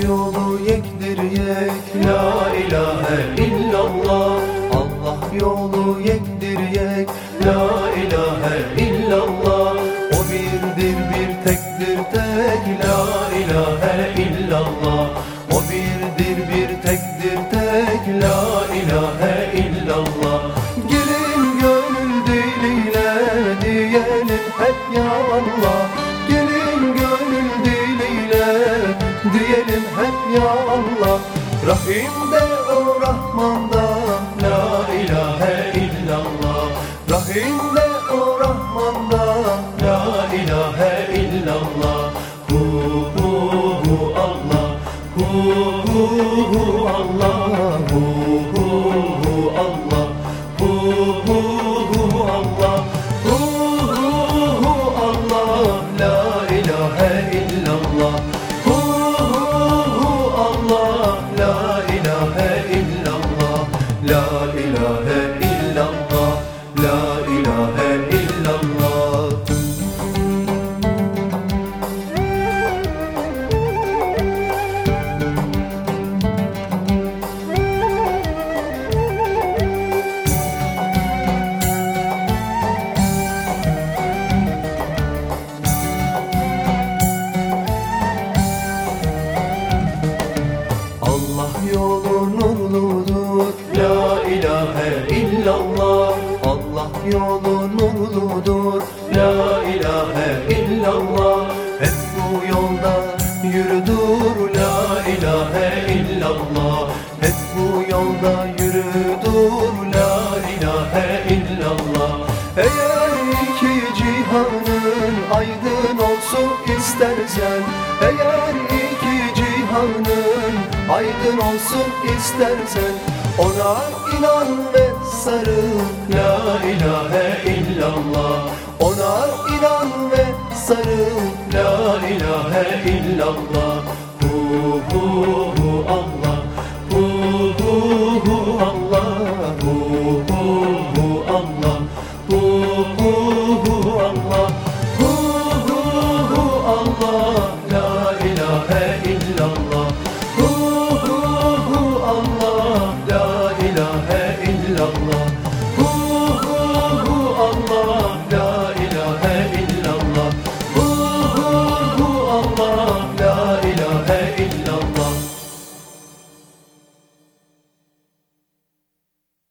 yolu yektir yek La ilahe illallah. Allah yolu yektir yek La ilahe illallah. O birdir bir tektir tek La ilahe illallah. O birdir bir tektir tek La ilahe illallah. Gelin gönül diliyle diyelim hep ya Allah. Rahim de o Rahman'da La ilahe illallah. Rahim de o Rahman'da La ilahe illallah. Hu hu hu Allah. Hu hu hu Allah. Hu Allah yolu nurludur La ilahe illallah Allah yolu nurludur La ilahe illallah Hep bu yolda yürüdür. La ilahe illallah Hep bu yolda yürüdür. La ilahe illallah. Eğer iki cihanın aydın olsun istersen Eğer iki cihanın aydın olsun istersen Ona inan ve sarıl. La ilahe illallah. Ona inan ve sarıl. La ilahe illallah. Hu hu